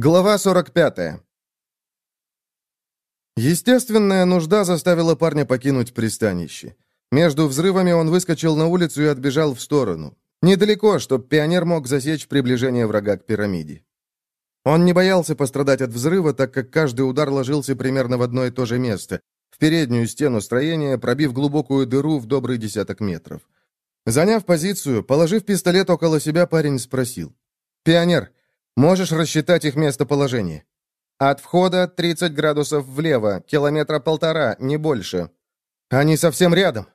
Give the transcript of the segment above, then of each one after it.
Глава 45. Естественная нужда заставила парня покинуть пристанище. Между взрывами он выскочил на улицу и отбежал в сторону. Недалеко, чтобы пионер мог засечь приближение врага к пирамиде. Он не боялся пострадать от взрыва, так как каждый удар ложился примерно в одно и то же место, в переднюю стену строения, пробив глубокую дыру в добрый десяток метров. Заняв позицию, положив пистолет около себя, парень спросил. «Пионер, можешь рассчитать их местоположение?» «От входа 30 градусов влево, километра полтора, не больше». «Они совсем рядом?»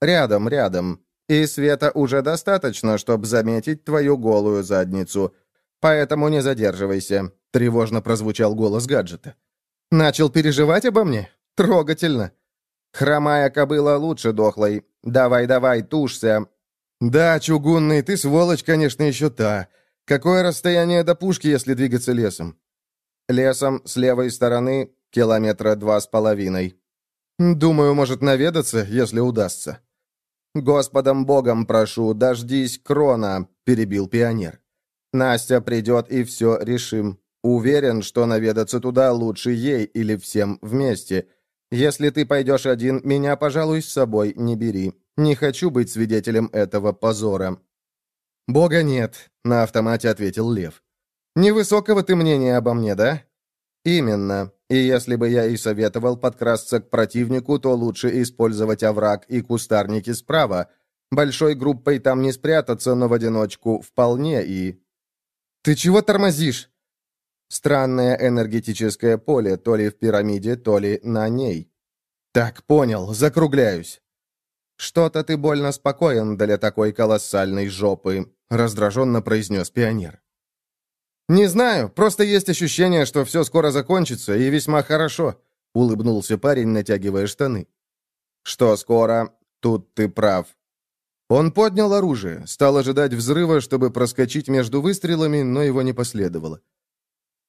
«Рядом, рядом. И света уже достаточно, чтобы заметить твою голую задницу. Поэтому не задерживайся», — тревожно прозвучал голос гаджета. «Начал переживать обо мне? Трогательно». «Хромая кобыла лучше дохлой. Давай-давай, тушься». «Да, чугунный, ты сволочь, конечно, еще та. Какое расстояние до пушки, если двигаться лесом?» «Лесом с левой стороны километра два с половиной». «Думаю, может наведаться, если удастся». «Господом Богом прошу, дождись крона», — перебил пионер. «Настя придет и все решим. Уверен, что наведаться туда лучше ей или всем вместе. Если ты пойдешь один, меня, пожалуй, с собой не бери. Не хочу быть свидетелем этого позора». «Бога нет», — на автомате ответил Лев. «Невысокого ты мнения обо мне, да?» «Именно. И если бы я и советовал подкрасться к противнику, то лучше использовать овраг и кустарники справа. Большой группой там не спрятаться, но в одиночку вполне и...» «Ты чего тормозишь?» Странное энергетическое поле, то ли в пирамиде, то ли на ней. «Так, понял, закругляюсь». «Что-то ты больно спокоен для такой колоссальной жопы», — раздраженно произнес пионер. «Не знаю, просто есть ощущение, что все скоро закончится, и весьма хорошо», — улыбнулся парень, натягивая штаны. «Что скоро? Тут ты прав». Он поднял оружие, стал ожидать взрыва, чтобы проскочить между выстрелами, но его не последовало.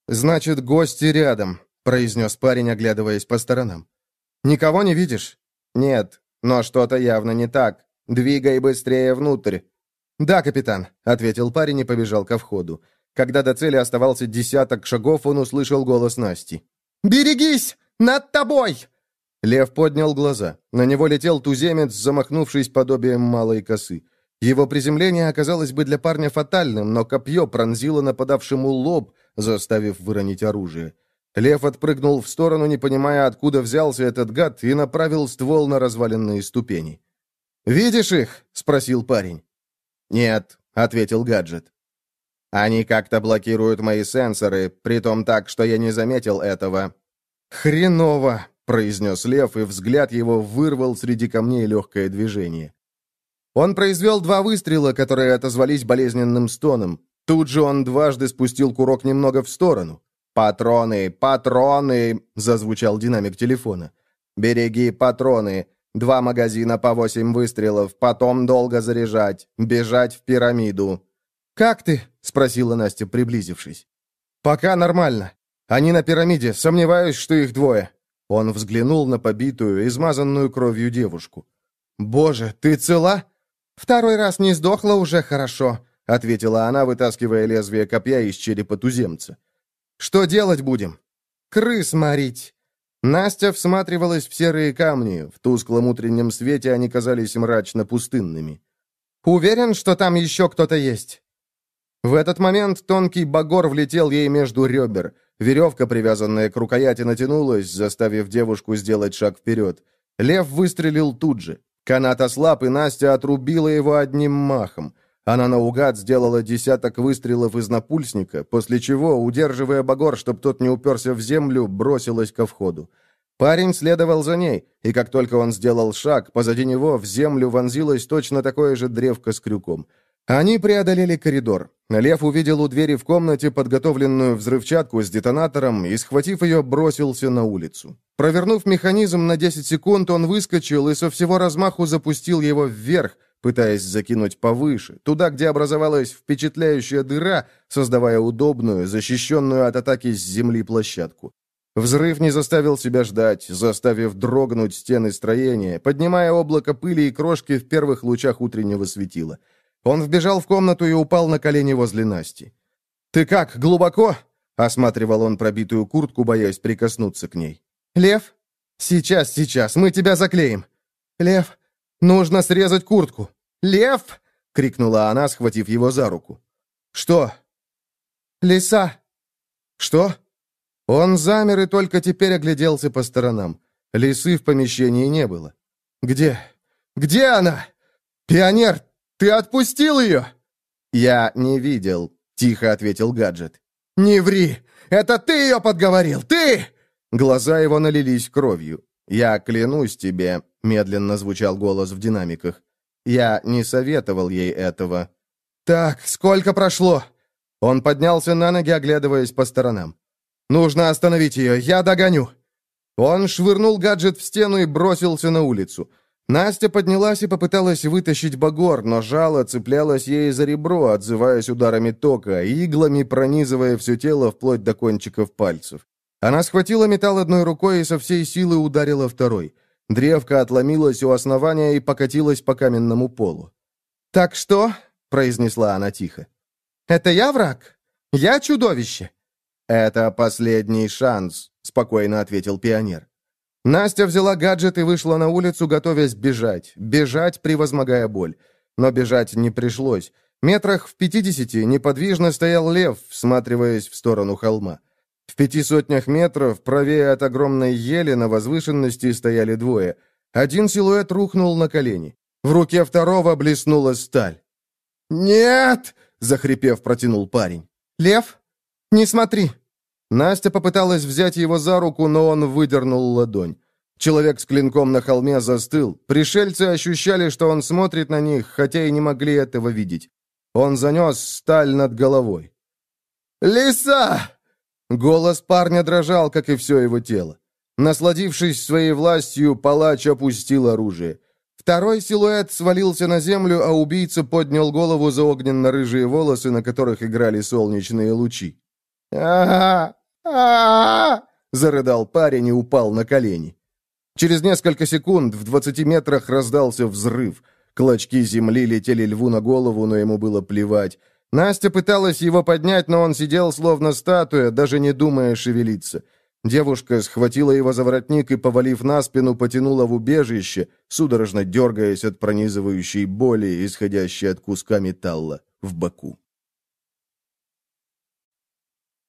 «Значит, гости рядом», — произнес парень, оглядываясь по сторонам. «Никого не видишь?» «Нет, но что-то явно не так. Двигай быстрее внутрь». «Да, капитан», — ответил парень и побежал ко входу. Когда до цели оставался десяток шагов, он услышал голос Насти. «Берегись! Над тобой!» Лев поднял глаза. На него летел туземец, замахнувшись подобием малой косы. Его приземление оказалось бы для парня фатальным, но копье пронзило нападавшему лоб, заставив выронить оружие. Лев отпрыгнул в сторону, не понимая, откуда взялся этот гад, и направил ствол на разваленные ступени. «Видишь их?» — спросил парень. «Нет», — ответил гаджет. «Они как-то блокируют мои сенсоры, притом так, что я не заметил этого». «Хреново», — произнес Лев, и взгляд его вырвал среди камней легкое движение. Он произвел два выстрела, которые отозвались болезненным стоном. Тут же он дважды спустил курок немного в сторону. «Патроны! Патроны!» — зазвучал динамик телефона. «Береги патроны! Два магазина по восемь выстрелов, потом долго заряжать, бежать в пирамиду». «Как ты?» — спросила Настя, приблизившись. «Пока нормально. Они на пирамиде, сомневаюсь, что их двое». Он взглянул на побитую, измазанную кровью девушку. «Боже, ты цела?» «Второй раз не сдохла уже хорошо», — ответила она, вытаскивая лезвие копья из черепа туземца. Что делать будем?» «Крыс морить!» Настя всматривалась в серые камни. В тусклом утреннем свете они казались мрачно пустынными. «Уверен, что там еще кто-то есть?» В этот момент тонкий багор влетел ей между ребер. Веревка, привязанная к рукояти, натянулась, заставив девушку сделать шаг вперед. Лев выстрелил тут же. Канат ослаб, и Настя отрубила его одним махом. Она наугад сделала десяток выстрелов из напульсника, после чего, удерживая Багор, чтобы тот не уперся в землю, бросилась ко входу. Парень следовал за ней, и как только он сделал шаг, позади него в землю вонзилось точно такое же древко с крюком. Они преодолели коридор. Лев увидел у двери в комнате подготовленную взрывчатку с детонатором и, схватив ее, бросился на улицу. Провернув механизм на 10 секунд, он выскочил и со всего размаху запустил его вверх, пытаясь закинуть повыше, туда, где образовалась впечатляющая дыра, создавая удобную, защищенную от атаки с земли площадку. Взрыв не заставил себя ждать, заставив дрогнуть стены строения, поднимая облако пыли и крошки в первых лучах утреннего светила. Он вбежал в комнату и упал на колени возле Насти. «Ты как, глубоко?» — осматривал он пробитую куртку, боясь прикоснуться к ней. «Лев? Сейчас, сейчас, мы тебя заклеим! Лев, нужно срезать куртку! Лев!» — крикнула она, схватив его за руку. «Что?» «Лиса!» «Что?» Он замер и только теперь огляделся по сторонам. Лисы в помещении не было. «Где? Где она? Пионер, ты отпустил ее?» «Я не видел», — тихо ответил гаджет. «Не ври! Это ты ее подговорил! Ты!» Глаза его налились кровью. «Я клянусь тебе», — медленно звучал голос в динамиках. «Я не советовал ей этого». «Так, сколько прошло?» Он поднялся на ноги, оглядываясь по сторонам. «Нужно остановить ее, я догоню!» Он швырнул гаджет в стену и бросился на улицу. Настя поднялась и попыталась вытащить багор, но жало цеплялось ей за ребро, отзываясь ударами тока, иглами пронизывая все тело вплоть до кончиков пальцев. Она схватила металл одной рукой и со всей силы ударила второй. Древко отломилось у основания и покатилось по каменному полу. «Так что?» — произнесла она тихо. «Это я враг? Я чудовище?» «Это последний шанс», — спокойно ответил пионер. Настя взяла гаджет и вышла на улицу, готовясь бежать. Бежать, превозмогая боль. Но бежать не пришлось. Метрах в пятидесяти неподвижно стоял лев, всматриваясь в сторону холма. В пяти сотнях метров, правее от огромной ели, на возвышенности стояли двое. Один силуэт рухнул на колени. В руке второго блеснула сталь. «Нет!» — захрипев, протянул парень. «Лев, не смотри!» Настя попыталась взять его за руку, но он выдернул ладонь. Человек с клинком на холме застыл. Пришельцы ощущали, что он смотрит на них, хотя и не могли этого видеть. Он занес сталь над головой. «Лиса!» Голос парня дрожал, как и все его тело. Насладившись своей властью, палач опустил оружие. Второй силуэт свалился на землю, а убийца поднял голову за огненно-рыжие волосы, на которых играли солнечные лучи. а а зарыдал парень и упал на колени. Через несколько секунд в двадцати метрах раздался взрыв. Клочки земли летели льву на голову, но ему было плевать. Настя пыталась его поднять, но он сидел словно статуя, даже не думая шевелиться. Девушка схватила его за воротник и, повалив на спину, потянула в убежище, судорожно дергаясь от пронизывающей боли, исходящей от куска металла в боку.